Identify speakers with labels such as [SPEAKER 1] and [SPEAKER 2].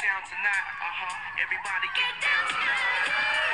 [SPEAKER 1] down tonight. Uh huh. Everybody get down tonight.